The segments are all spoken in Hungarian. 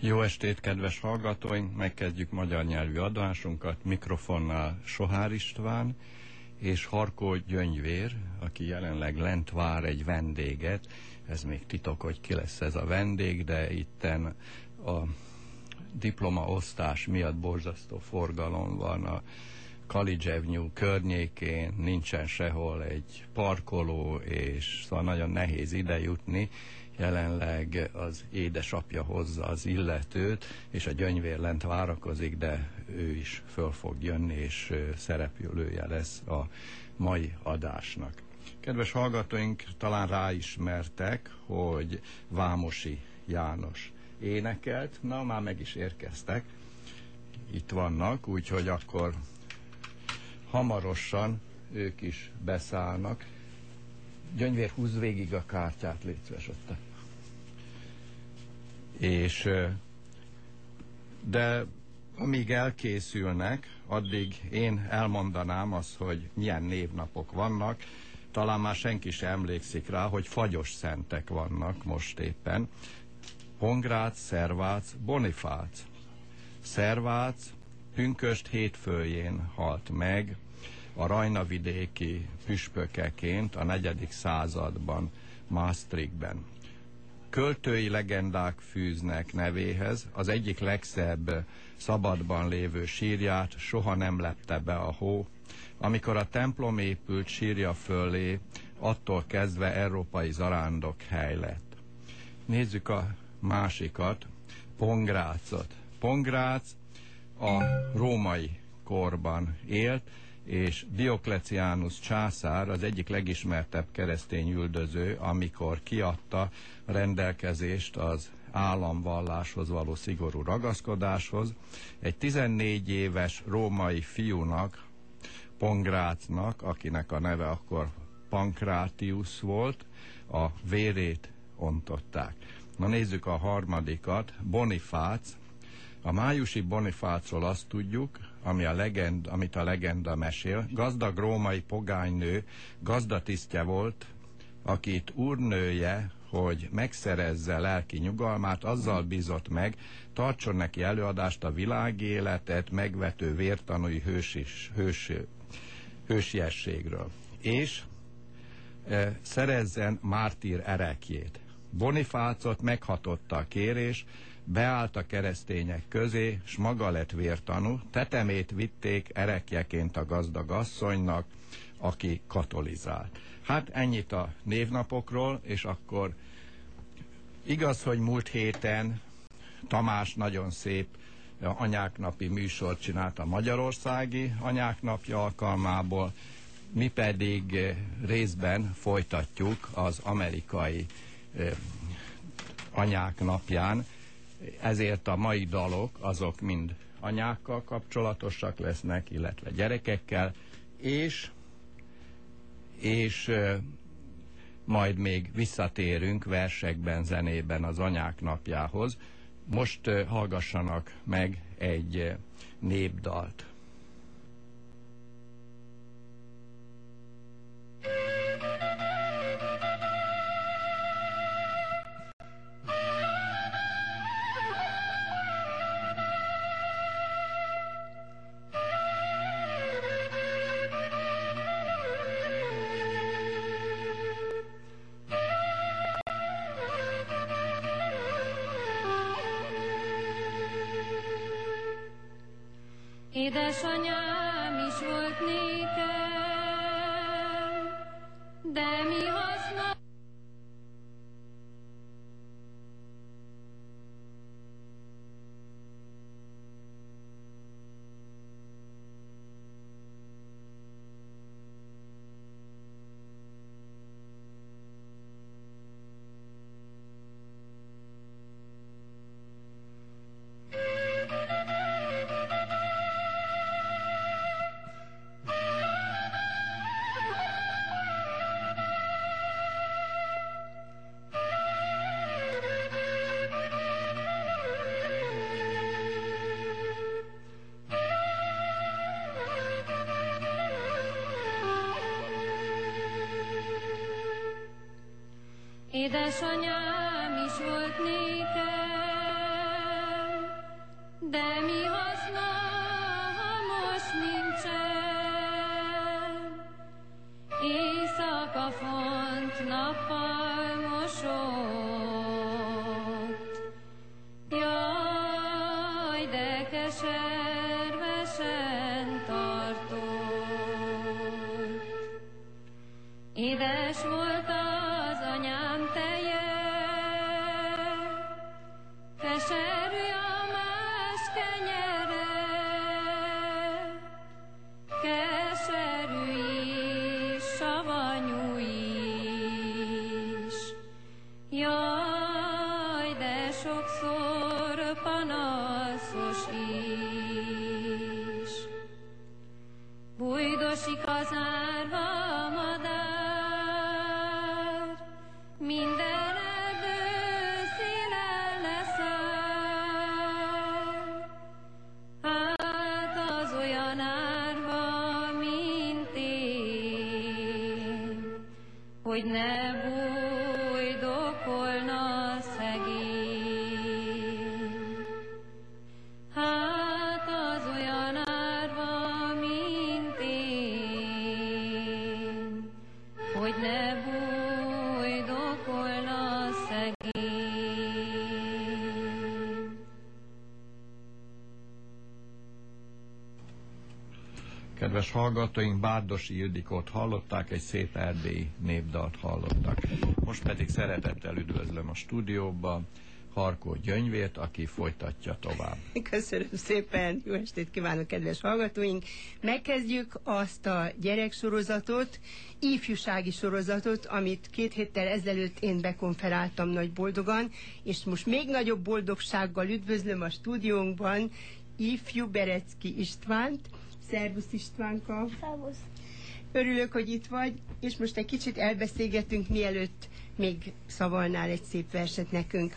Jó estét, kedves hallgatóink! Megkezdjük magyar nyelvű adásunkat. Mikrofonnál Sohár István és Harkó Gyöngyvér, aki jelenleg lent vár egy vendéget. Ez még titok, hogy ki lesz ez a vendég, de itten a diplomaosztás miatt borzasztó forgalom van a Avenue környékén, nincsen sehol egy parkoló, és szóval nagyon nehéz ide jutni. Jelenleg az édesapja hozza az illetőt, és a gyöngyvér lent várakozik, de ő is föl fog jönni, és szereplője lesz a mai adásnak. Kedves hallgatóink, talán ráismertek, hogy Vámosi János énekelt, na már meg is érkeztek, itt vannak, úgyhogy akkor hamarosan ők is beszállnak. Gyöngyvér, húz végig a kártyát, légy ott. És de amíg elkészülnek, addig én elmondanám azt, hogy milyen névnapok vannak. Talán már senki sem emlékszik rá, hogy fagyos szentek vannak most éppen. Hongrác, Szervác, Bonifác. Szervác pünköst hétfőjén halt meg, a rajnavidéki püspökeként a negyedik században Maastrichtben. Költői legendák fűznek nevéhez, az egyik legszebb szabadban lévő sírját soha nem lepte be a hó. Amikor a templom épült sírja fölé, attól kezdve európai zarándok hely lett. Nézzük a másikat, Pongrácot. Pongrác a római korban élt, és Diokleciánus császár az egyik legismertebb keresztény üldöző, amikor kiadta rendelkezést az államvalláshoz való szigorú ragaszkodáshoz, egy 14 éves római fiúnak, Pongrácnak, akinek a neve akkor Pankrátius volt, a vérét ontották. Na nézzük a harmadikat, Bonifác. A májusi Bonifácról azt tudjuk, ami a legend, amit a legenda mesél. Gazdag római pogánynő gazdatisztje volt, akit úrnője, hogy megszerezze lelki nyugalmát, azzal bízott meg, tartson neki előadást a világéletet megvető vértanúi hősis, hős, hősiességről. És e, szerezzen mártír erekjét. Bonifácot meghatotta a kérés, beállt a keresztények közé, s maga lett vértanú, tetemét vitték erekjeként a gazdag asszonynak, aki katolizált. Hát ennyit a névnapokról, és akkor igaz, hogy múlt héten Tamás nagyon szép anyáknapi műsort csinált a Magyarországi anyáknapja alkalmából, mi pedig részben folytatjuk az amerikai anyák napján, ezért a mai dalok azok mind anyákkal kapcsolatosak lesznek, illetve gyerekekkel, és, és majd még visszatérünk versekben, zenében az anyák napjához. Most hallgassanak meg egy népdalt. Édesanyám is volt nékem, de mi haszna, hallgatóink, Bárdosi Ildikót hallották, egy szép erdélyi népdalt hallottak. Most pedig szeretettel üdvözlöm a stúdióba Harkó Gyöngyvért, aki folytatja tovább. Köszönöm szépen, jó estét kívánok, kedves hallgatóink! Megkezdjük azt a gyereksorozatot, ifjúsági sorozatot, amit két héttel ezelőtt én bekonferáltam nagy boldogan, és most még nagyobb boldogsággal üdvözlöm a stúdiónkban ifjú Berecki Istvánt. Szervusz Istvánka! Szervusz. Örülök, hogy itt vagy, és most egy kicsit elbeszélgetünk, mielőtt még szavalnál egy szép verset nekünk.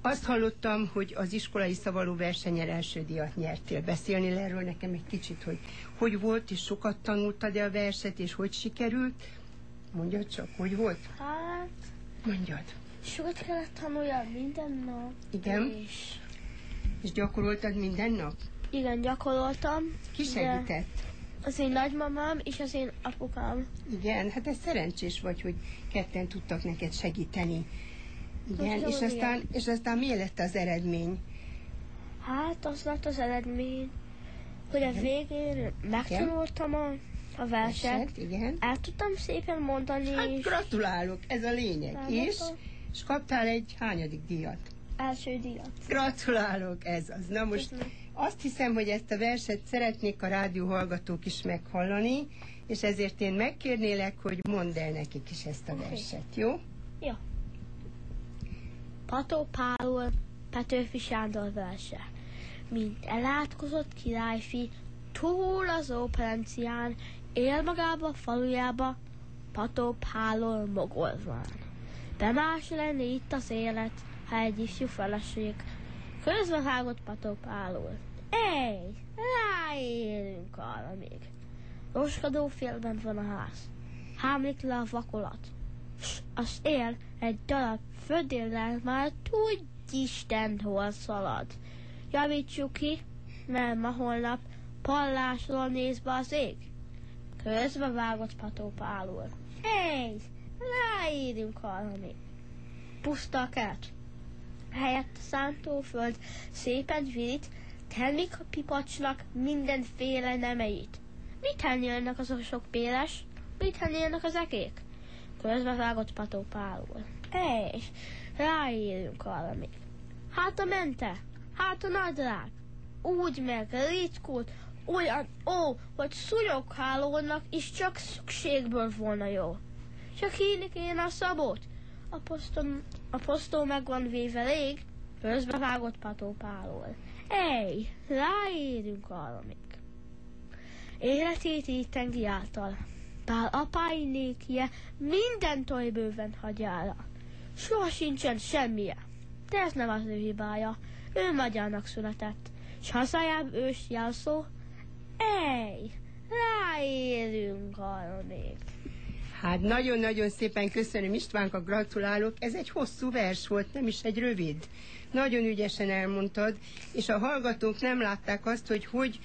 Azt hallottam, hogy az iskolai szavaló versenyen első díjat nyertél. Beszélni le erről nekem egy kicsit, hogy hogy volt, és sokat tanultad-e a verset, és hogy sikerült? Mondjad csak, hogy volt? Hát, Mondjad. sokat kellett tanuljam minden nap. Igen? És És gyakoroltad minden nap? Igen, gyakoroltam. Ki segített? Az én nagymamám és az én apukám. Igen, hát ez szerencsés vagy, hogy ketten tudtak neked segíteni. Igen, Most és aztán, és aztán mi lett az eredmény? Hát, az lett az eredmény, hogy a végén megtanultam a, a verset. Igen. El tudtam szépen mondani, Hát és gratulálok, ez a lényeg. És, és kaptál egy hányadik díjat? első díjat. Gratulálok, ez az. Na most Köszönöm. Azt hiszem, hogy ezt a verset szeretnék a rádió hallgatók is meghallani, és ezért én megkérnélek, hogy mondd el nekik is ezt a Oké. verset, jó? Pató Pálul, Petőfi Sándor verse. Mint elátkozott királyfi, túl az óperencián, él magába falujába, Pató Pálul mogolván. De más lenne itt az élet, ha egy ifjú feleség közben hágott Pató Pálul. Ej, ráérünk arra még. Roskadó félben van a ház. Hámlik le a vakolat. Az él egy darab födéllel már tudj Isten hol szalad. Javítsuk ki, mert ma holnap pallásról néz be az ég. Közbe vágott Pató Pálul. Hey, ráírjunk arra még. Puszta a kert. Helyett a szántóföld szépen virít, tennik a pipacsnak mindenféle nemeit. Mit ennél azok sok péles? Mit ennél az ekék? Közbevágott Pató Pálul. És ráírjunk még. Hát a mente, hát a nadrág. Úgy meg ritkult, olyan ó, hogy szúnyoghálónak is csak szükségből volna jó. Csak hívni kéne a szabót. A posztom, a posztó meg van véve rég, közbevágott Pató Pálul. Ej, ráírjunk arra még. Életét így tengi által. Pál apái nékie minden tojbőven hagyára. Soha sincsen semmije. De ez nem az ő hibája. Ő magyarnak született. S hazájában ős jelszó. Ej, ráérünk arra. Hát nagyon-nagyon szépen köszönöm Istvánka, gratulálok. Ez egy hosszú vers volt, nem is egy rövid. Nagyon ügyesen elmondtad, és a hallgatók nem látták azt, hogy hogy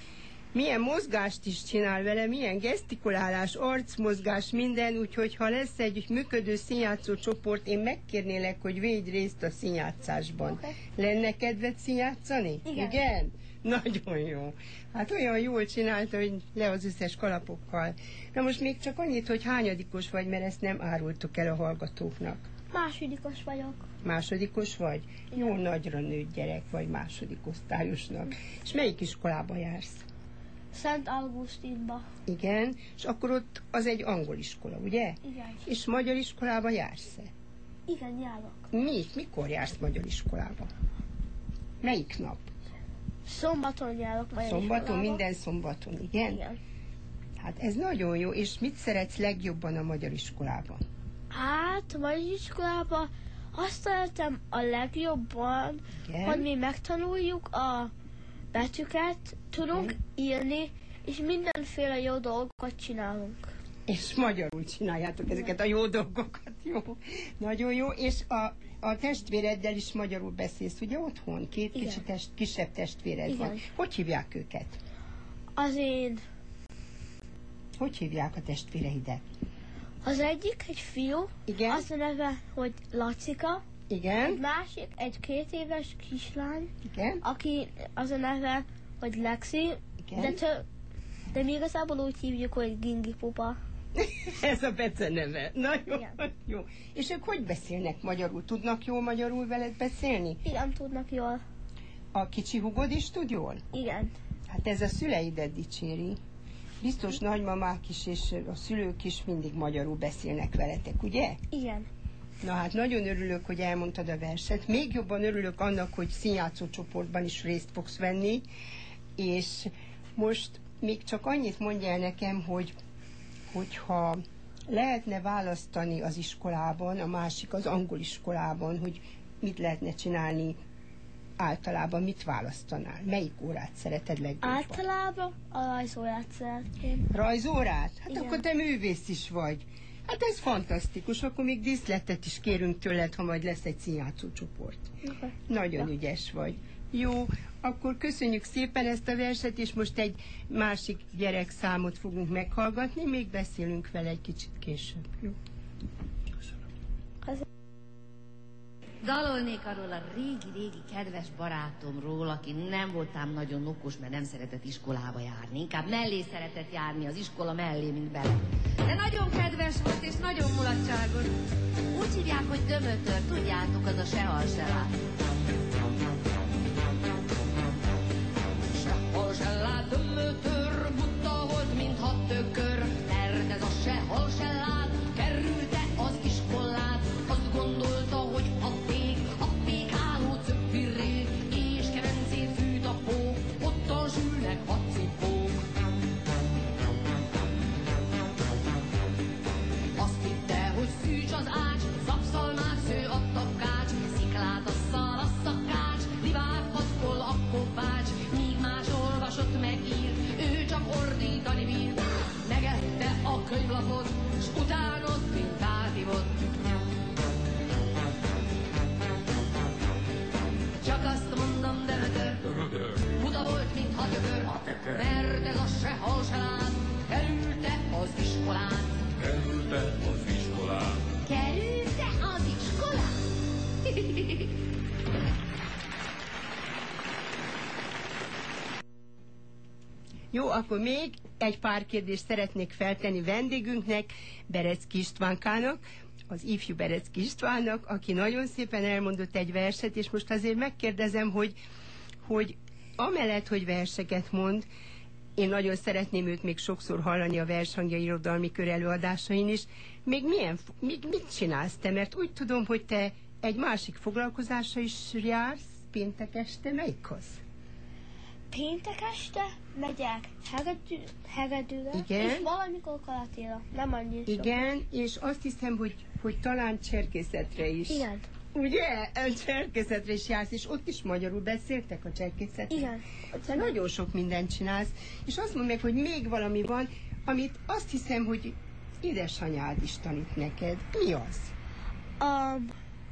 milyen mozgást is csinál vele, milyen gesztikulálás, arcmozgás, minden, úgyhogy ha lesz egy működő színjátszó csoport, én megkérnélek, hogy védj részt a színjátszásban. Oké. Lenne kedved színjátszani? Igen. Igen? Nagyon jó. Hát olyan jól csinálta, hogy le az összes kalapokkal. Na most még csak annyit, hogy hányadikos vagy, mert ezt nem árultuk el a hallgatóknak. Másodikos vagyok. Másodikos vagy? Jó nagyra nőtt gyerek vagy második osztályosnak. És melyik iskolába jársz? Szent Augustinba. Igen, és akkor ott az egy angol iskola, ugye? Igen. És magyar iskolába jársz-e? Igen, járok. Mi? Mikor jársz magyar iskolába? Melyik nap? Szombaton járok magyar Szombaton, iskolába. minden szombaton, igen? Igen. Hát ez nagyon jó, és mit szeretsz legjobban a magyar iskolában? Hát, a magyar iskolába azt szeretem a legjobban, Igen? hogy mi megtanuljuk a betűket, tudunk írni, és mindenféle jó dolgokat csinálunk. És magyarul csináljátok ezeket a jó dolgokat, jó? Nagyon jó, és a, a testvéreddel is magyarul beszélsz, ugye otthon? Két Igen. kicsi test, kisebb testvéred Igen. van. Hogy hívják őket? Az én, Hogy hívják a testvéreidet? Az egyik egy fiú, Igen? az a neve, hogy Lacika, egy Igen? másik egy két éves kislány, Igen? aki az a neve, hogy Lexi, Igen? de, tö, de mi igazából úgy hívjuk, hogy Gingi pupa. Ez a Bece neve. Na jó, Igen. jó. És ők hogy beszélnek magyarul? Tudnak jól magyarul veled beszélni? Igen, tudnak jól. A kicsi hugod is tud jól? Igen. Hát ez a szüleidet dicséri. Biztos nagymamák is és a szülők is mindig magyarul beszélnek veletek, ugye? Igen. Na hát nagyon örülök, hogy elmondtad a verset. Még jobban örülök annak, hogy színjátszó csoportban is részt fogsz venni. És most még csak annyit mondjál nekem, hogy hogyha lehetne választani az iskolában, a másik az angol iskolában, hogy mit lehetne csinálni általában mit választanál? Melyik órát szereted leggyakrabban? Általában a rajzórát szeretném. Rajzórát? Hát Igen. akkor te művész is vagy. Hát ez fantasztikus, akkor még díszletet is kérünk tőled, ha majd lesz egy színjátszó csoport. Nagyon Ja. ügyes vagy. Jó, akkor köszönjük szépen ezt a verset, és most egy másik gyerek számot fogunk meghallgatni, még beszélünk vele egy kicsit később. Jó? Dalolnék arról a régi-régi kedves barátomról, aki nem voltám nagyon okos, mert nem szeretett iskolába járni. Inkább mellé szeretett járni az iskola mellé, mint bele. De nagyon kedves volt és nagyon mulatságos. Úgy hívják, hogy dömötör, tudjátok, az a sehal se lát. Sehol se lát dömötör, buta volt, mintha tökör, mert ez a sehol se lát, könyvlapot, s utánoz, mint átívott. Csak azt mondom, de ötör, buta volt, mint a tökör, mert ez a sehol se lát, kerülte az iskolát. Kerülte az iskolát. Kerülte az iskolát? Jó, akkor még egy pár kérdést szeretnék feltenni vendégünknek, Berecki Istvánkának, az ifjú Berecki Istvánnak, aki nagyon szépen elmondott egy verset, és most azért megkérdezem, hogy, hogy amellett, hogy verseket mond, én nagyon szeretném őt még sokszor hallani a vershangja irodalmi kör előadásain is. Még milyen, még mit csinálsz te? Mert úgy tudom, hogy te egy másik foglalkozásra is jársz péntek este. Melyik az? Péntek este megyek hegedű, hegedűre, Igen. és valamikor karatéra. Nem annyira. Igen, és azt hiszem, hogy, hogy talán cserkészetre is. Igen. Ugye? Cserkészetre is jársz, és ott is magyarul beszéltek a cserkészetre. Igen. Te nagyon sok mindent csinálsz, és azt mondd meg, hogy még valami van, amit azt hiszem, hogy édesanyád is tanít neked. Mi az? A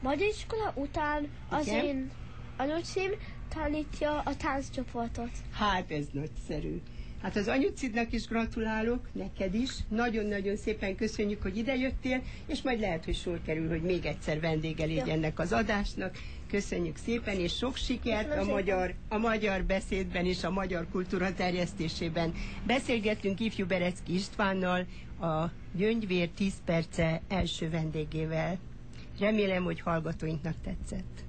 magyar iskola után az Igen. én anyucím tanítja a tánccsoportot. Hát ez nagyszerű. Hát az anyucidnak is gratulálok, neked is. Nagyon-nagyon szépen köszönjük, hogy idejöttél, és majd lehet, hogy sor kerül, hogy még egyszer vendége légy Ja. ennek az adásnak. Köszönjük szépen, és sok sikert Köszönöm a magyar, a magyar beszédben és a magyar kultúra terjesztésében. Beszélgettünk ifjú Berecki Istvánnal, a Gyöngyvér 10 perce első vendégével. Remélem, hogy hallgatóinknak tetszett.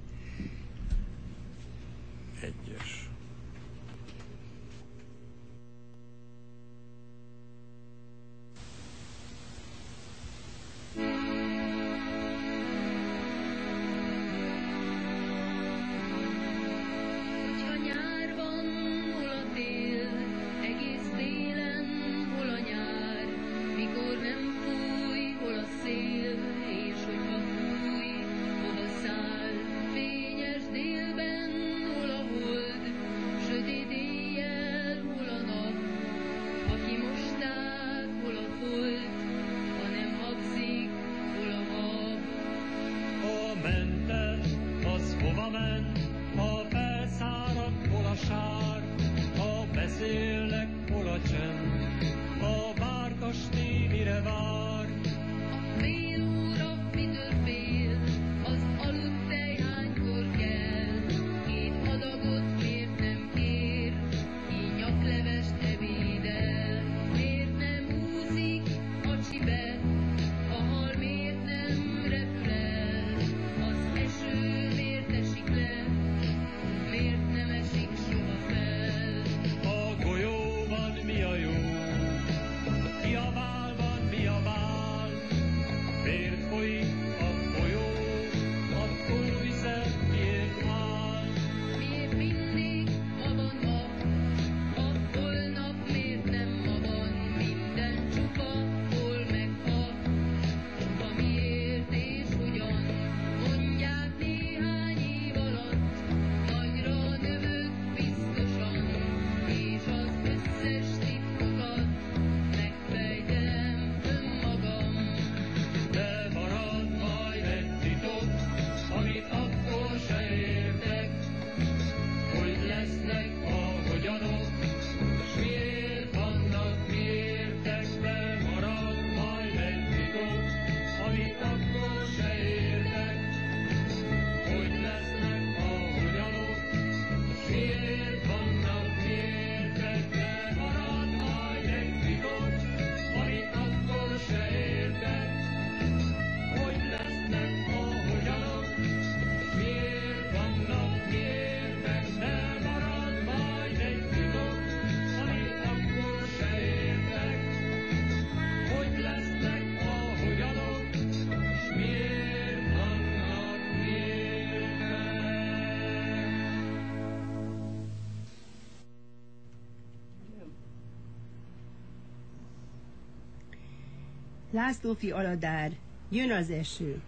Lászlófi Aladár, jön az eső.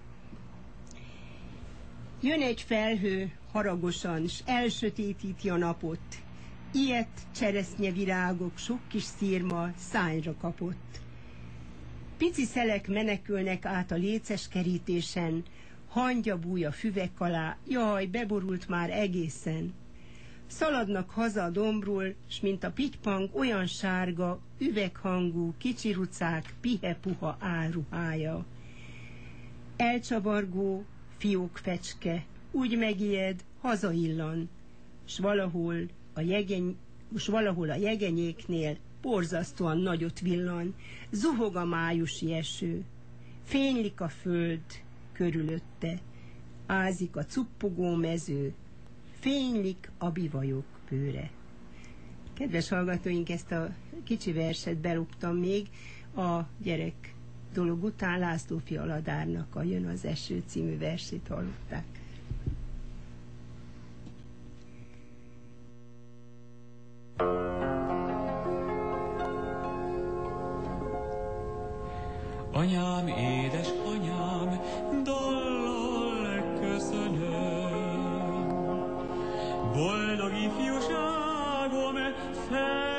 Jön egy felhő, haragosan, s elsötétíti a napot. Ilyet cseresznyevirágok, sok kis szírma szányra kapott. Pici szelek menekülnek át a léces kerítésen, hangya búj a füvek alá, jaj, beborult már egészen. Szaladnak haza a dombról, s mint a pitypang olyan sárga, üveghangú, kicsirucák, pihe-puha áruhája. Elcsavargó, fiókfecske, úgy megijed, hazaillan, s valahol a jegeny, s valahol a jegenyéknél borzasztóan nagyot villan, zuhog a májusi eső, fénylik a föld körülötte, ázik a cuppogó mező, fénylik a bivajok bőre. Kedves hallgatóink, ezt a kicsi verset beloptam még a gyerek dolog után László Fialadárnak a Jön az eső című versét hallották. Anyám, édes anyám, dallal köszönöm. Boldog ifjúságom, felnőtt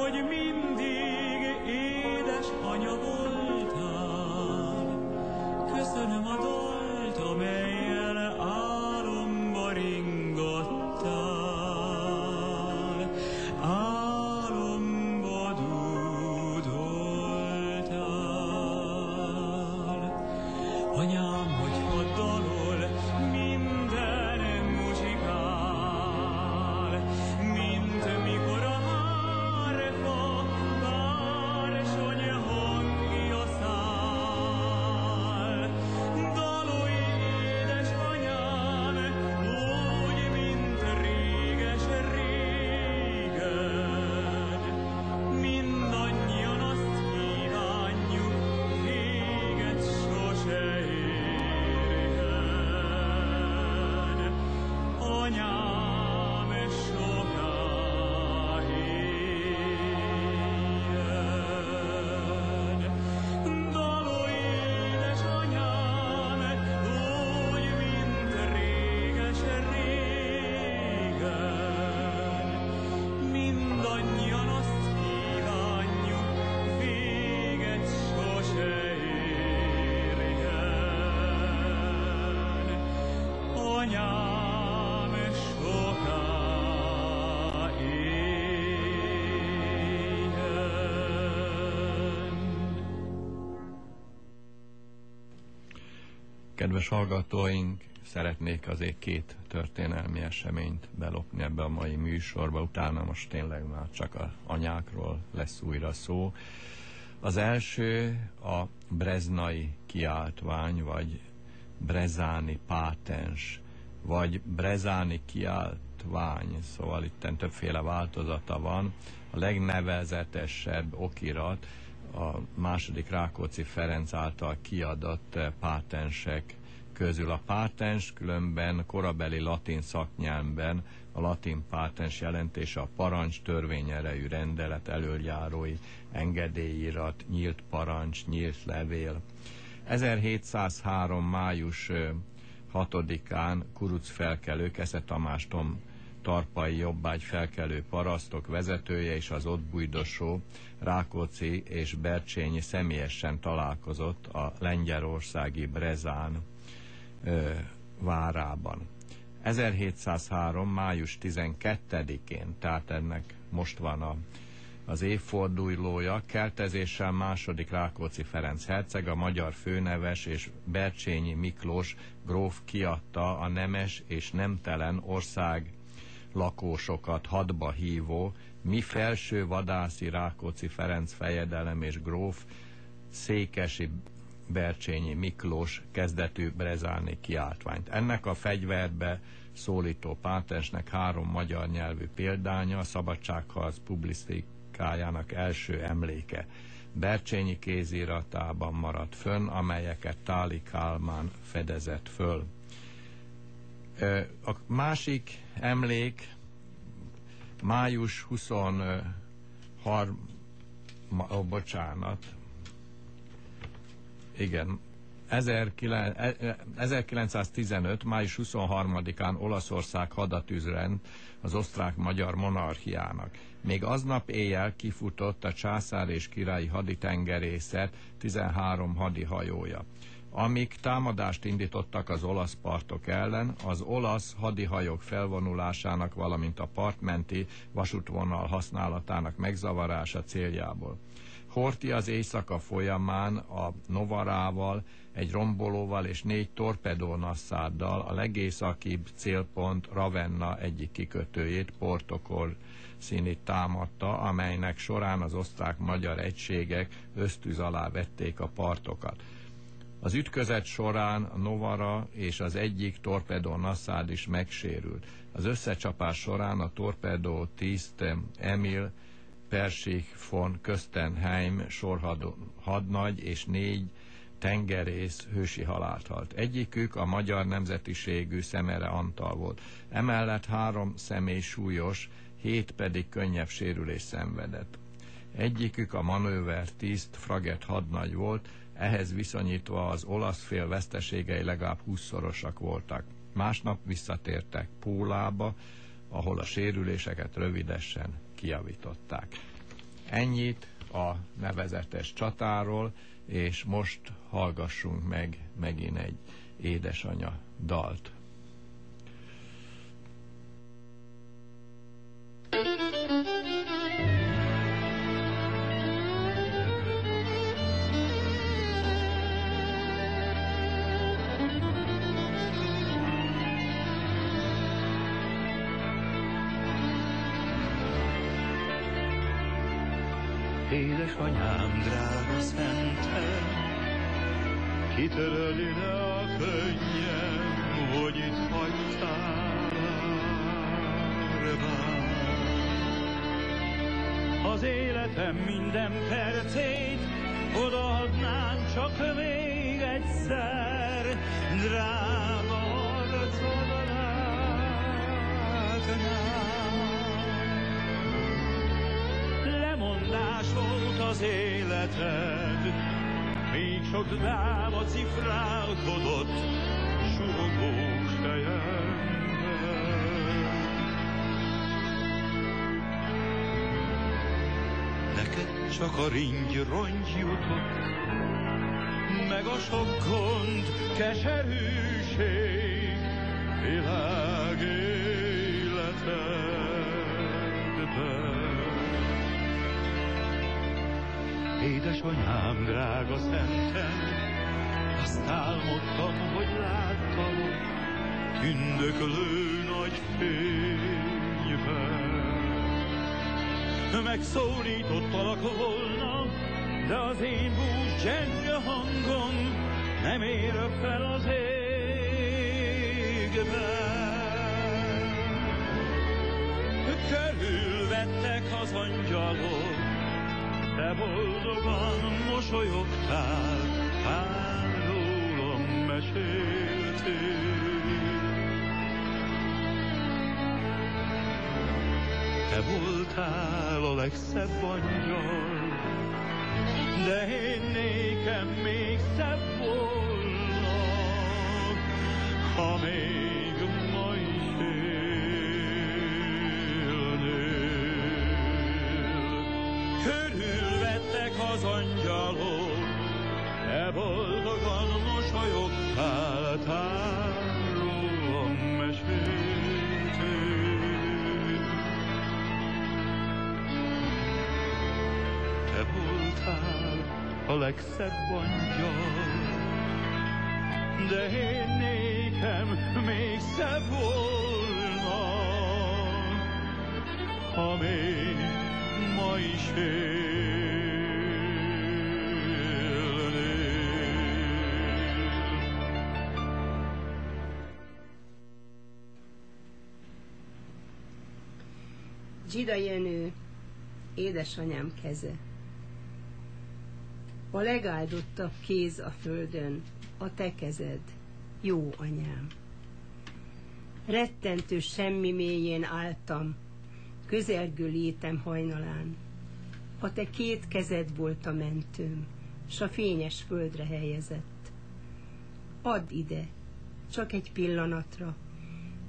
hogy mindig édes anya voltál. Köszönöm a dalt, amelyen Kedves hallgatóink, szeretnék azért két történelmi eseményt belopni ebbe a mai műsorba, utána most tényleg már csak a anyákról lesz újra szó. Az első a Breznai kiáltvány, vagy Brezáni pátens, vagy Brezáni kiáltvány, szóval itt többféle változata van. A legnevezetesebb okirat a második Rákóczi Ferenc által kiadott eh, pátensek közül. A pátens különben korabeli latin szaknyelvben a latin pátens jelentése a parancs törvényerejű rendelet elöljárói engedélyirat, nyílt parancs, nyílt levél. 1703. május ö, 6-án kuruc felkelő Esze Tamás Tom tarpai jobbágy felkelő parasztok vezetője és az ott bújdosó Rákóczi és Bercsényi személyesen találkozott a lengyelországi Brezán ö, várában. 1703. május 12-én, tehát ennek most van a, az évfordulója, keltezéssel második Rákóczi Ferenc herceg, a magyar főneves és Bercsényi Miklós gróf kiadta a nemes és nemtelen ország lakósokat hadba hívó, mi felső vadászi Rákóczi Ferenc fejedelem és gróf Székesi Bercsényi Miklós kezdetű brezáni kiáltványt. Ennek a fegyverbe szólító pátensnek három magyar nyelvű példánya, a Szabadságharc publicisztikájának első emléke. Bercsényi kéziratában maradt fönn, amelyeket Táli Kálmán fedezett föl. A másik emlék Május 23, ma, ó, bocsánat, igen, 1915. május 23-án Olaszország hadatűzrend az osztrák-magyar monarchiának. Még aznap éjjel kifutott a császár és királyi haditengerészet 13 hadihajója. Amíg támadást indítottak az olasz partok ellen, az olasz hadihajók felvonulásának, valamint a partmenti vasútvonal használatának megzavarása céljából. Horti az éjszaka folyamán a Novarával, egy rombolóval és négy torpedónasszáddal a legészakibb célpont Ravenna egyik kikötőjét, Portokor színit támadta, amelynek során az osztrák-magyar egységek ösztűz alá vették a partokat. Az ütközet során Novara és az egyik torpedó Nasszád is megsérült. Az összecsapás során a torpedó tiszt Emil Persik von Köstenheim sorhadnagy és négy tengerész hősi halált halt. Egyikük a magyar nemzetiségű Szemere Antal volt. Emellett három személy súlyos, hét pedig könnyebb sérülés szenvedett. Egyikük a manőver tiszt Fraget hadnagy volt, ehhez viszonyítva az olasz fél veszteségei legalább húszszorosak voltak. Másnap visszatértek Pólába, ahol a sérüléseket rövidesen kiavították. Ennyit a nevezetes csatáról, és most hallgassunk meg megint egy édesanya dalt. Édesanyám, drága szentem, kitöröd ide a könnyem, hogy itt hagytál árván. Az életem minden percét odaadnám csak még egyszer, drága arcod látnám. Az életed, még sok dráma cifrálkodott, surogós fejemben. Neked csak a ringy rongy jutott, meg a sok gond, keserűség, világ életedben. Édesanyám, drága szentem, azt álmodtam, hogy láttalak, tündöklő nagy fényben. Megszólítottalak volna, de az én bús gyenge hangom nem ér fel az égben. Körülvettek az angyalok, te boldogan mosolyogtál, hát rólam meséltél. Te voltál a legszebb angyal, de én nékem még szebb volna, ha még Körülvettek az angyalok, te boldogan mosolyogtál, tár rólam meséltél. Te voltál a legszebb angyal, de én nékem még szebb volna, ha még ma is. Zsida Jenő, édesanyám keze. A legáldottabb kéz a földön, a te kezed, jó anyám. Rettentő semmi mélyén álltam, közelgő létem hajnalán. A te két kezed volt a mentőm, s a fényes földre helyezett. Add ide, csak egy pillanatra,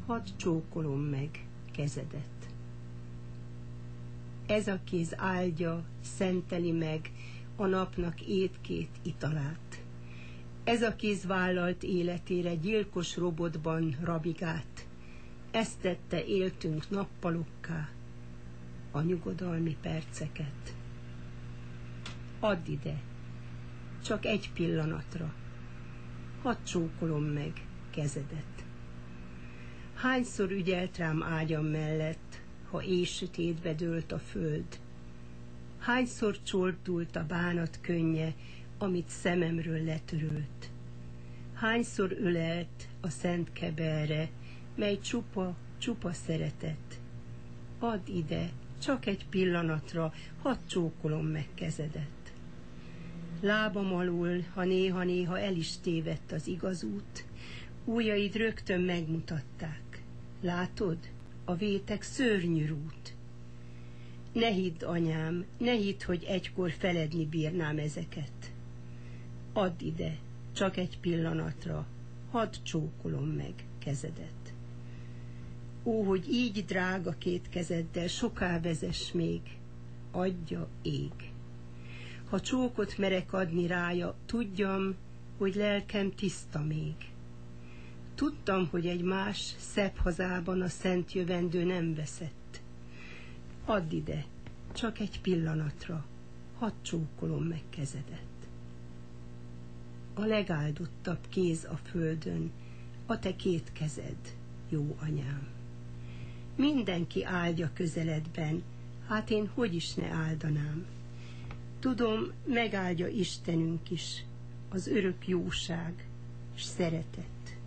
hadd csókolom meg kezedet. Ez a kéz áldja, szenteli meg a napnak étkét italát. Ez a kéz vállalt életére gyilkos robotban rabigát. Ezt tette éltünk nappalokká a nyugodalmi perceket. Add ide, csak egy pillanatra, hadd csókolom meg kezedet. Hányszor ügyelt rám ágyam mellett, ha éjsötétbe dőlt a föld? Hányszor csortult a bánat könnye, amit szememről letörölt? Hányszor ölelt a szent keberre, mely csupa, csupa szeretet? Add ide, csak egy pillanatra, hadd csókolom meg kezedet. Lábam alul, ha néha-néha el is tévedt az igaz út, újaid rögtön megmutatták. Látod, a vétek szörnyű rút. Ne hidd, anyám, ne hidd, hogy egykor feledni bírnám ezeket. Add ide, csak egy pillanatra, hadd csókolom meg kezedet. Ó, hogy így drága két kezeddel soká vezess még, adja ég. Ha csókot merek adni rája, tudjam, hogy lelkem tiszta még. Tudtam, hogy egy más, szebb hazában a szent jövendő nem veszett. Add ide, csak egy pillanatra, hadd csókolom meg kezedet. A legáldottabb kéz a földön, a te két kezed, jó anyám. Mindenki áldja közeledben, hát én hogy is ne áldanám. Tudom, megáldja Istenünk is, az örök jóság és szeretet.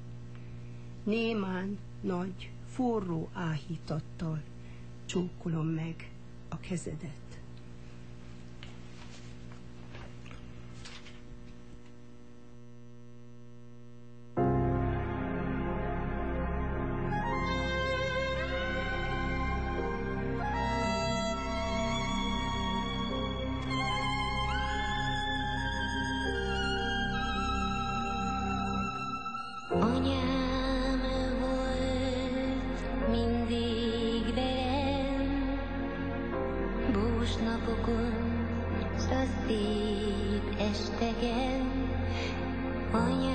Némán, nagy, forró áhítattal csókolom meg a kezedet. S a szép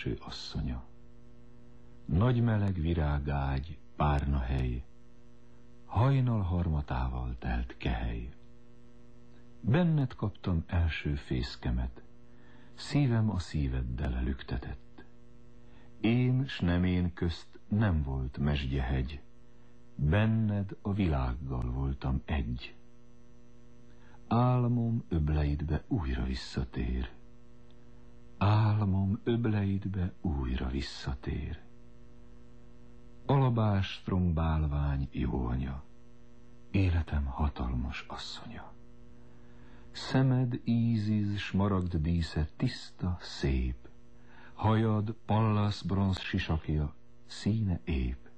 első asszonya. Nagy meleg virágágy, párna hely, hajnal harmatával telt kehely. Benned kaptam első fészkemet, szívem a szíveddel elüktetett. Én s nem én közt nem volt mesdjehegy, Benned a világgal voltam egy. Álmom öbleidbe újra visszatér. Álmom öbleidbe újra visszatér. Alabástrom bálvány jó életem hatalmas asszonya. Szemed íziz, smaragd dísze tiszta, szép, hajad pallasz bronz sisakja, színe ép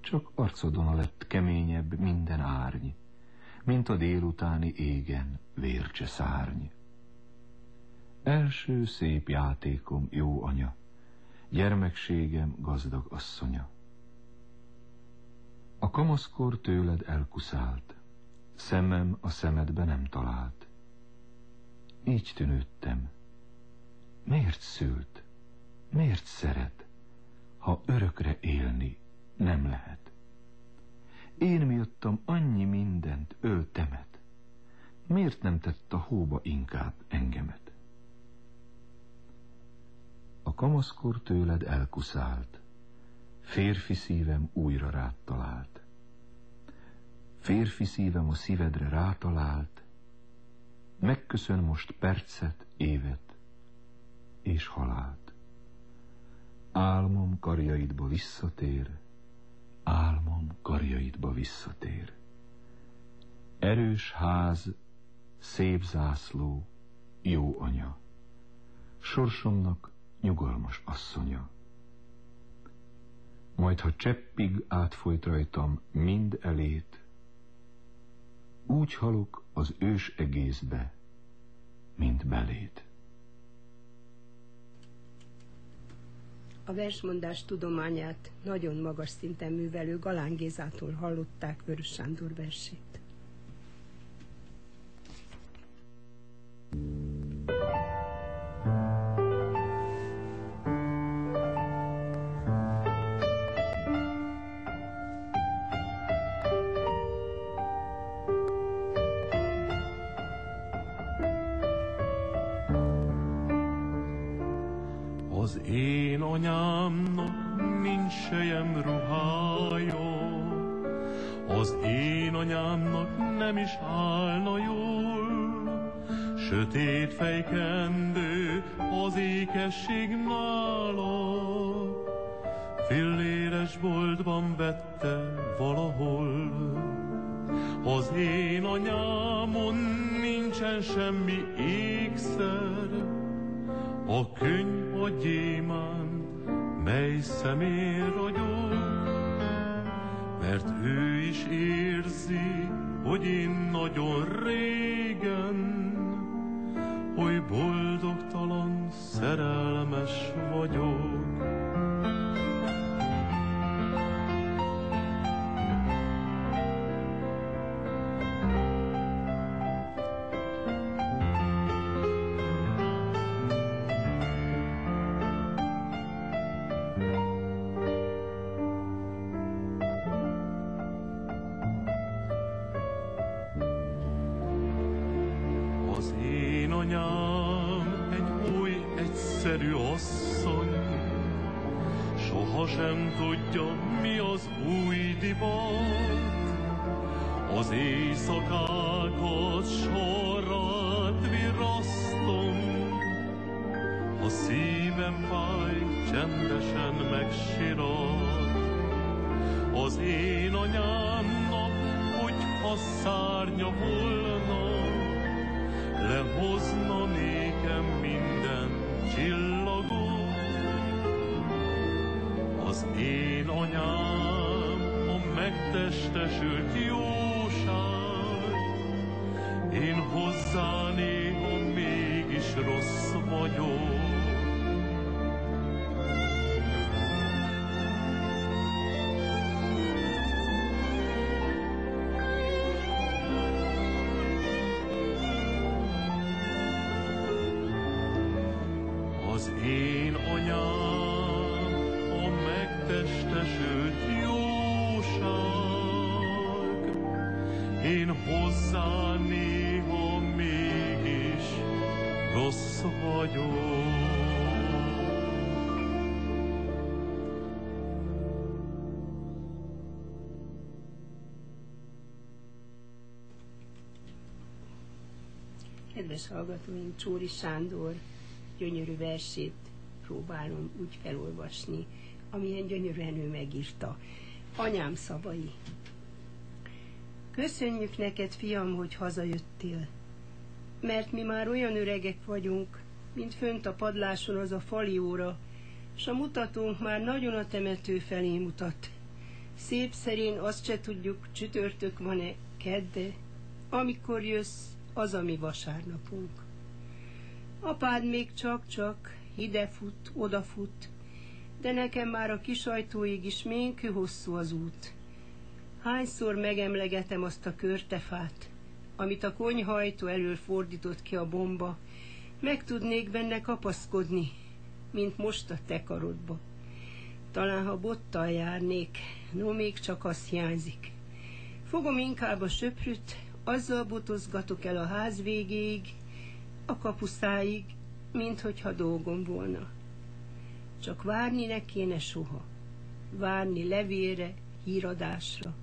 csak arcodon lett keményebb minden árny, mint a délutáni égen vércse szárny. Első szép játékom, jó anya, gyermekségem gazdag asszonya. A kamaszkor tőled elkuszált, szemem a szemedbe nem talált. Így tűnődtem. Miért szült? Miért szeret, ha örökre élni nem lehet. Én miattam annyi mindent öltemet. Miért nem tett a hóba inkább engemet? A kamaszkor tőled elkuszált, férfi szívem újra rád talált. Férfi szívem a szívedre rátalált, megköszön most percet, évet és halált. Álmom karjaidba visszatér, álmom karjaidba visszatér. Erős ház, szép zászló, jó anya, sorsomnak nyugalmas asszonya. Majd, ha cseppig átfolyt rajtam mind elét, úgy halok az ős egészbe, mint belét. A versmondás tudományát nagyon magas szinten művelő Galán Gézától hallották Vörös Sándor versét. Divat. Az éjszakákat sorát virasztom, a szívem fáj, csendesen megsirat. Az én anyámnak, hogyha szárnya volna, lehozna nékem minden csillagot. Megtestesült jóság. Én hozzá néha mégis rossz vagyok. Hozzá néha mégis rossz vagyok. Kedves hallgatóink, Csóri Sándor gyönyörű versét próbálom úgy felolvasni, amilyen gyönyörűen ő megírta. Anyám szavai. Köszönjük neked, fiam, hogy hazajöttél, mert mi már olyan öregek vagyunk, mint fönt a padláson az a fali óra, s a mutatónk már nagyon a temető felé mutat. Szép szerén azt se tudjuk, csütörtök van-e, kedde, amikor jössz, az a mi vasárnapunk. Apád még csak-csak idefut, odafut, de nekem már a kisajtóig is ménkő hosszú az út. Hányszor megemlegetem azt a körtefát, amit a konyhajtó elől fordított ki a bomba, meg tudnék benne kapaszkodni, mint most a te karodba. Talán ha bottal járnék, no még csak az hiányzik. Fogom inkább a söprűt, azzal botozgatok el a ház végéig, a kapuszáig, mint hogyha dolgom volna. Csak várni ne kéne soha. Várni levélre, híradásra.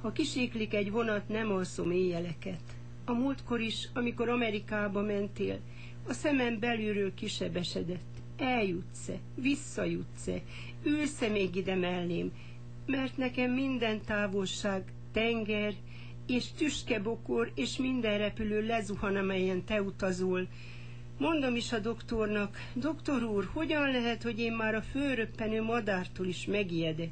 Ha kiséklik egy vonat, nem alszom éjjeleket. A múltkor is, amikor Amerikába mentél, a szemem belülről kisebesedett. Eljutsz-e? Visszajutsz-e? Ülsz-e még ide mellém? Mert nekem minden távolság, tenger és tüskebokor, és minden repülő lezuhan, amelyen te utazol. Mondom is a doktornak, doktor úr, hogyan lehet, hogy én már a főröppenő madártól is megijedek?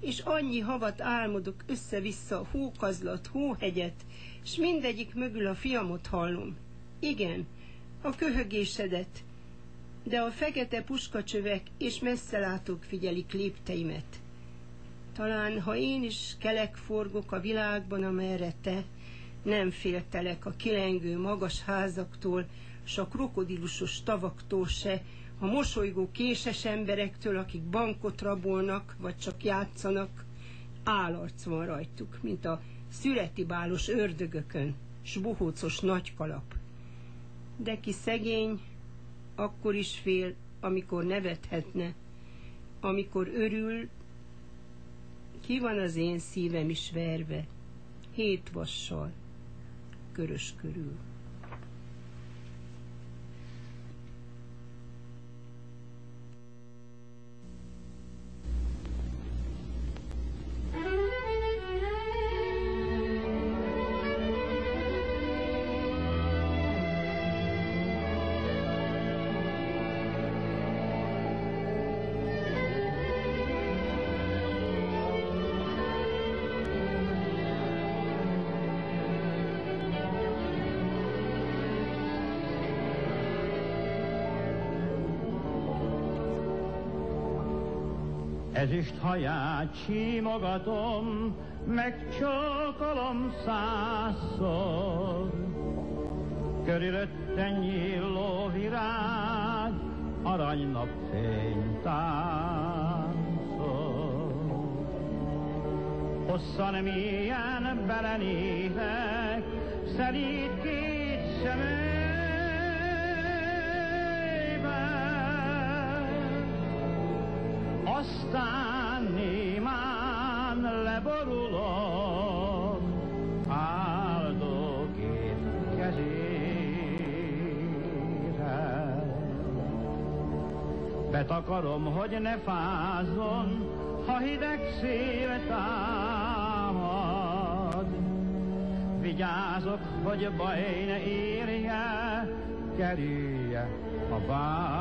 És annyi havat álmodok össze-vissza, hókazlat, hóhegyet, és mindegyik mögül a fiamot hallom. Igen, a köhögésedet, de a fekete puskacsövek és messzelátók figyelik lépteimet. Talán, ha én is kelek forgok a világban, amerre te, nem féltelek a kilengő magas házaktól, s a krokodilusos tavaktól se, a mosolygó késes emberektől, akik bankot rabolnak, vagy csak játszanak, állarc van rajtuk, mint a születi bálos ördögökön, s bohócos nagykalap. De ki szegény, akkor is fél, amikor nevethetne, amikor örül, ki van az én szívem is verve, hét vassal, körös körül. Ezüst haját simogatom, megcsókolom százszor. Körülötte nyíló virág, aranynapfény táncol. Hosszan mélyen belenézek, szelíd két szemem, aztán leborulok áldó két kezére. Betakarom, hogy ne fázzon, ha hideg szél támad. Vigyázok, hogy baj ne érje, kerülje a bár.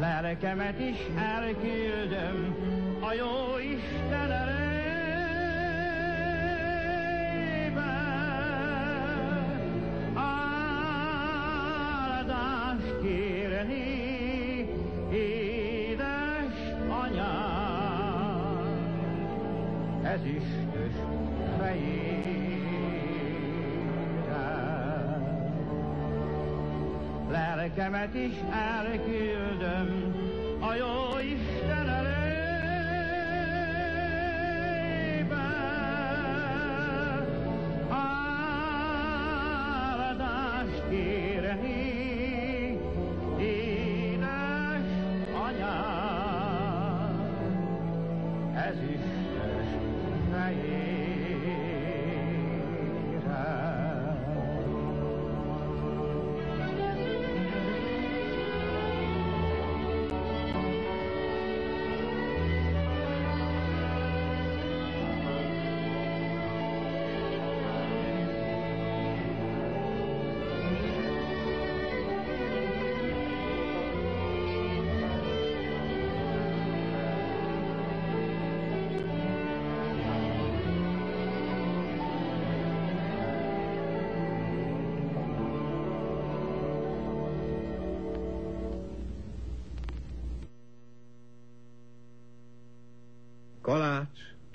Lelkemet is elküldöm a jó Isten elébe. Áldást kérni, édes anyám, ezüstös fejére. Lelkemet is elküldöm. A jó Isten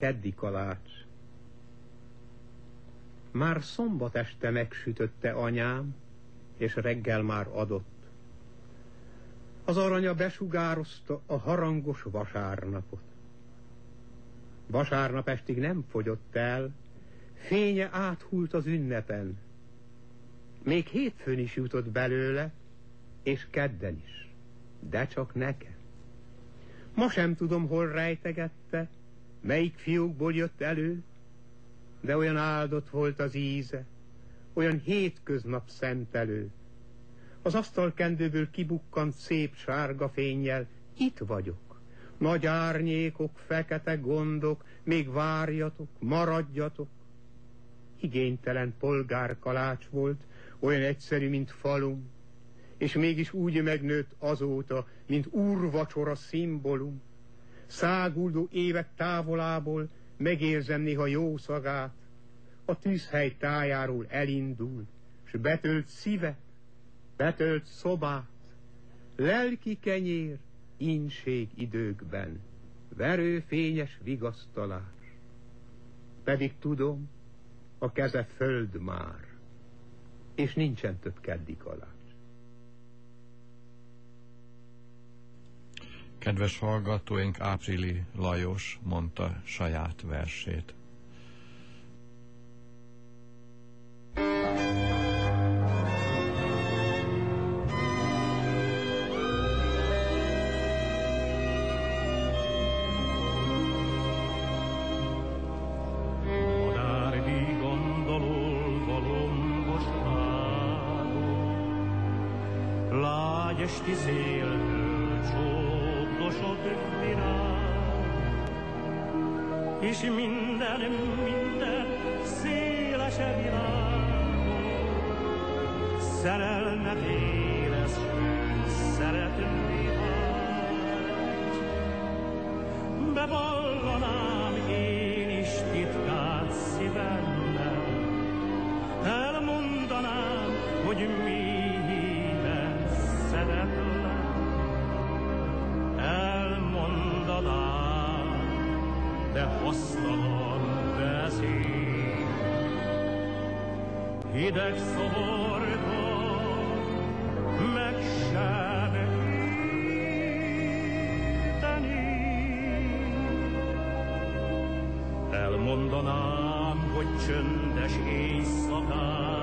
keddi kalács. Már szombat este megsütötte anyám, és reggel már adott. Az aranya besugározta a harangos vasárnapot. Vasárnap estig nem fogyott el, fénye áthult az ünnepen. Még hétfőn is jutott belőle, és kedden is, de csak nekem. Ma sem tudom, hol rejtegette, melyik fiúkból jött elő, de olyan áldott volt az íze, olyan hétköznap szentelő. Az asztalkendőből kibukkant szép sárga fényjel, itt vagyok. Nagy árnyékok, fekete gondok, még várjatok, maradjatok. Igénytelen polgárkalács volt, olyan egyszerű, mint falum, és mégis úgy megnőtt azóta, mint úrvacsora szimbólum. Száguldó évek távolából megérzem néha jó szagát, a tűzhely tájáról elindul, s betölt szívet, betölt szobát, lelki kenyér, inség időkben, verő fényes vigasztalás. Pedig tudom, a keze föld már, és nincsen több keddi kalács. Kedves hallgatóink, Áprili Lajos mondta saját versét. Madárdi Szerelmet érez, szeretni vágy. Bevallanám én is titkát szívemmel, elmondanám, hogy milyen szeretlek. Elmondanám, de hasztalan beszél. Hideg szoborban Elmondanám, hogy csöndes éjszakában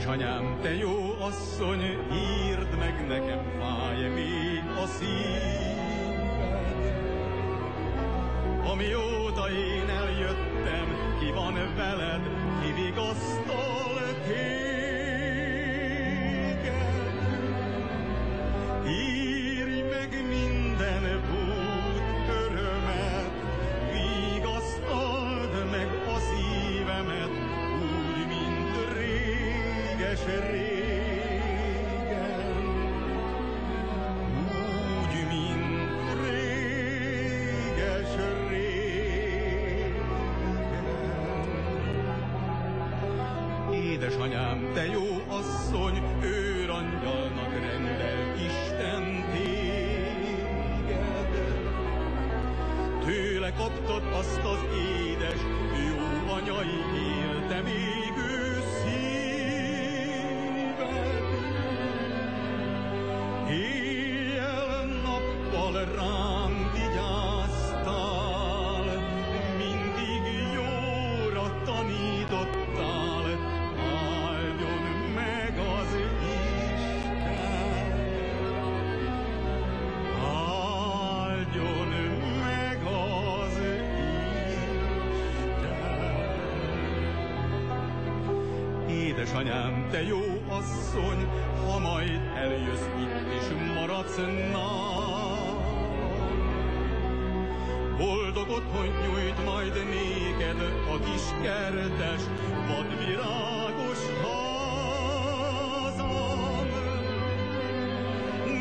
Édesanyám, te jó asszony, írd meg nekem, fáj még a szíved. Amióta én eljöttem, ki van veled, ki vigasztal réges régen. Úgy, mint réges régen. Édesanyám, te jó asszony, őrangyalnak rendel Isten téged. Tőle kaptad azt az édes, jó anyai élte még ő te jó asszony, ha majd eljössz itt és maradsz nálam. Boldog otthon nyújt majd néked a kis kertes, vadvirágos házam.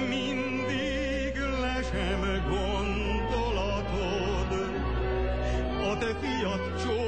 Mindig lesem gondolatod, a te fiat csókolgatod,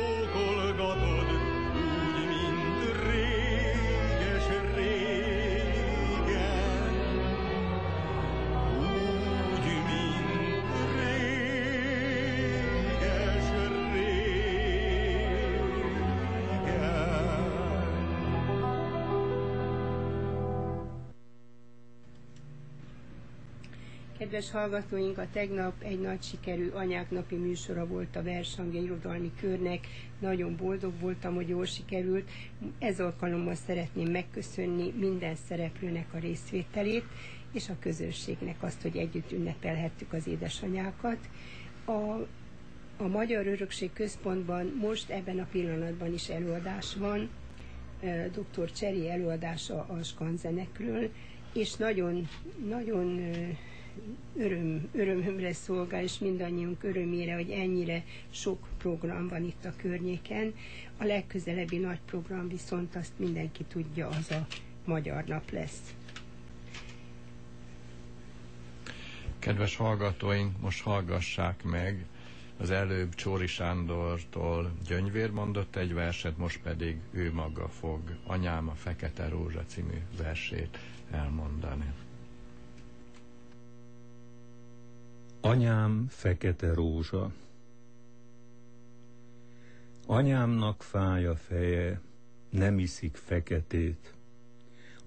Kedves hallgatóink, a tegnap egy nagy sikerű anyák napi műsora volt a Versangja Irodalmi Körnek. Nagyon boldog voltam, hogy jól sikerült. Ez alkalommal szeretném megköszönni minden szereplőnek a részvételét, és a közönségnek azt, hogy együtt ünnepelhettük az édesanyákat. A, a Magyar Örökség Központban most ebben a pillanatban is előadás van, dr. Cseri előadása a skanzenekről, és nagyon, nagyon öröm, örömömre szolgál, és mindannyiunk örömére, hogy ennyire sok program van itt a környéken. A legközelebbi nagy program viszont azt mindenki tudja, az a Magyar Nap lesz. Kedves hallgatóink, most hallgassák meg az előbb Csóri Sándortól Gyöngyvér mondott egy verset, most pedig ő maga fog Anyám a Fekete Rózsa című versét elmondani. Anyám fekete rózsa Anyámnak fáj a feje, nem iszik feketét.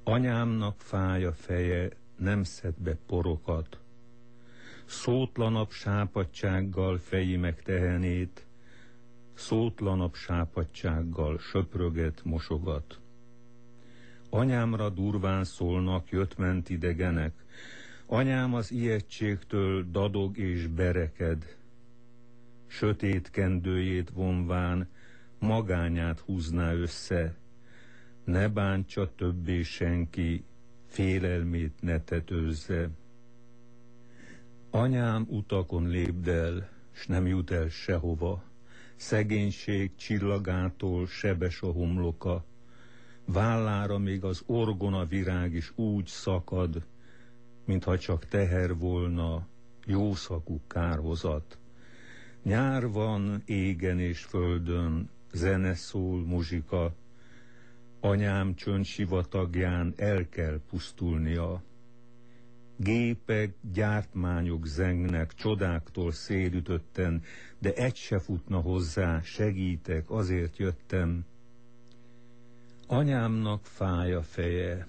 Anyámnak fáj a feje, nem szed be porokat. Szótlanabb sápadsággal feji meg tehenét, szótlanabb sápadsággal söpröget, mosogat. Anyámra durván szólnak jött-ment idegenek, Anyám az ijegységtől dadog és bereked, sötét kendőjét vonván magányát húzná össze, ne bántsa többé senki, félelmét ne tetőzze. Anyám utakon lépdel, s nem jut el sehova, szegénység csillagától sebes a homloka, vállára még az orgona virág is úgy szakad, mintha csak teher volna, jószakú kárhozat. Nyár van égen és földön, zene szól, muzsika, anyám csöndsivatagján el kell pusztulnia. Gépek, gyártmányok zengnek, csodáktól szélütötten, de egy se futna hozzá, segítek, azért jöttem. Anyámnak fáj a feje,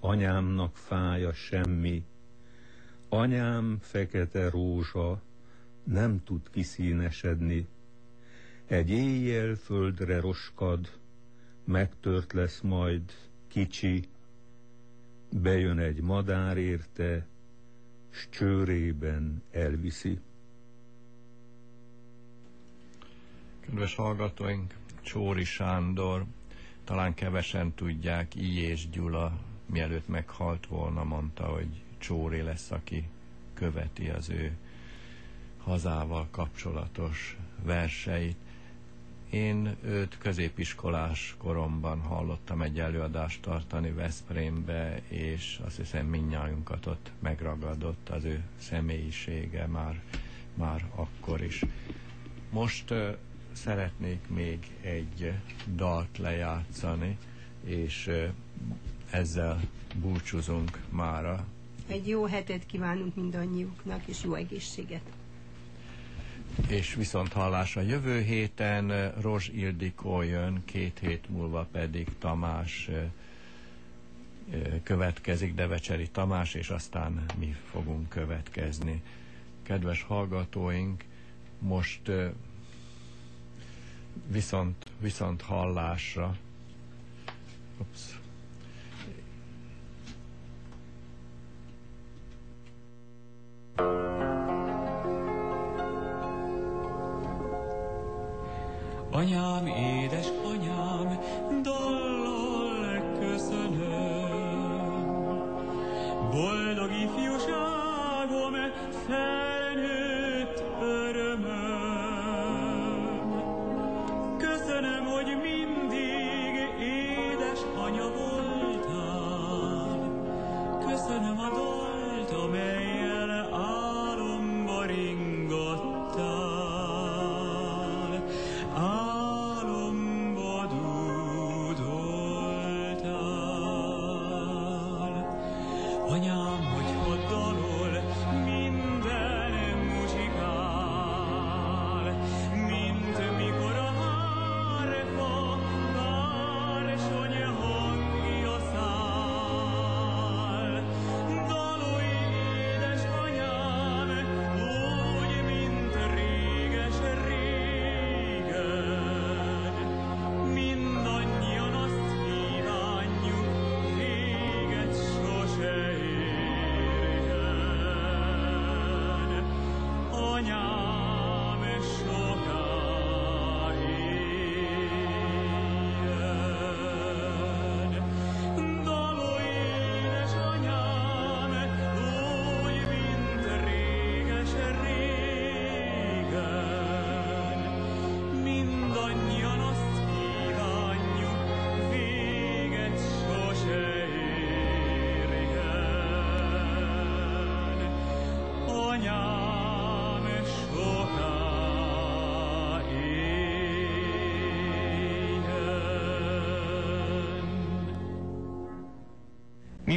anyámnak fája semmi, anyám fekete rózsa nem tud kiszínesedni, egy éjjel földre roskad, megtört lesz majd, kicsi, bejön egy madár érte, s csőrében elviszi. Kedves hallgatóink, Csóri Sándor, talán kevesen tudják, I. és Gyula, mielőtt meghalt volna, mondta, hogy Csóri lesz, aki követi az ő hazával kapcsolatos verseit. Én őt középiskolás koromban hallottam egy előadást tartani Veszprémbe, és azt hiszem mindnyájunkat ott megragadott az ő személyisége már, már akkor is. Most uh, szeretnék még egy dalt lejátszani, és uh, ezzel búcsúzunk mára. Egy jó hetet kívánunk mindannyiuknak, és jó egészséget! és viszont hallás a jövő héten eh, Rozs Ildikó jön, két hét múlva pedig Tamás eh, eh, következik, Devecseri Tamás, és aztán mi fogunk következni. Kedves hallgatóink, most viszont, viszont hallásra. Ups. Anyám, édes anyám, dallal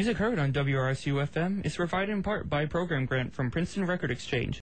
Music heard on WRSU FM is provided in part by a program grant from Princeton Record Exchange